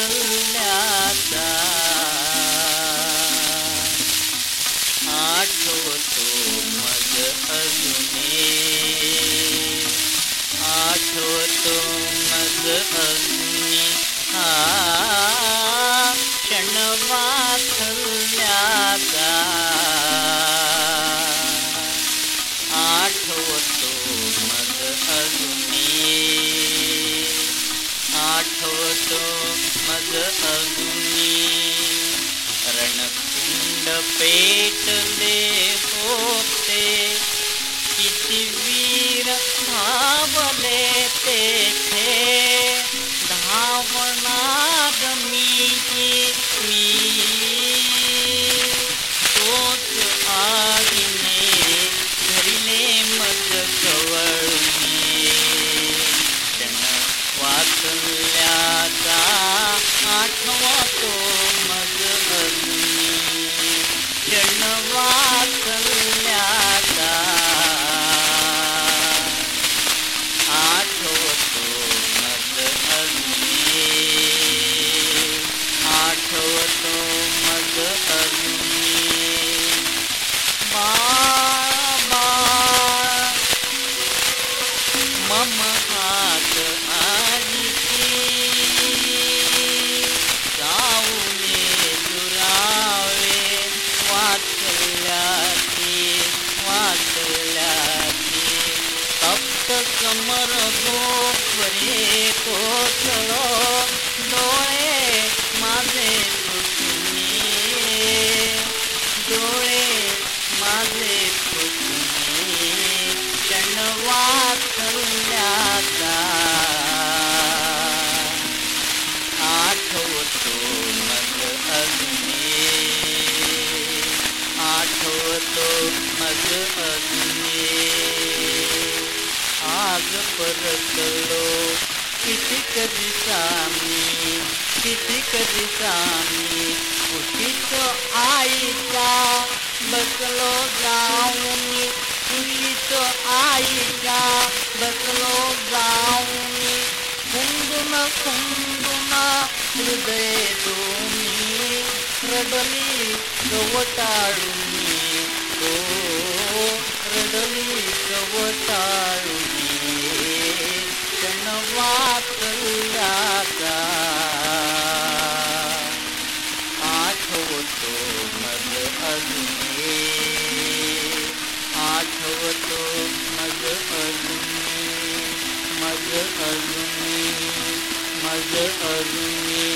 वाचल्याचा आठवतो मग अजूने आठवतो मग अजूने हा आठवतो मग अजूनी रणकुंड पेटले होते किती वीर धावले तेथे mama. आठवतो मग अजूने आज परतलो कितीक दिसामी कितीक दिसामी कुशीत आईच्या बसलो जाऊन कुशीत आईच्या बसलो जाऊन कुंदुन कुंदुन हृदय दोन्ही લો રડલી કવતાળુની ચનવા કલ્યાતા આઠવતો મદ અગ્નિ આઠવતો મદ અગ્નિ મદ અગ્નિ મદ અગ્નિ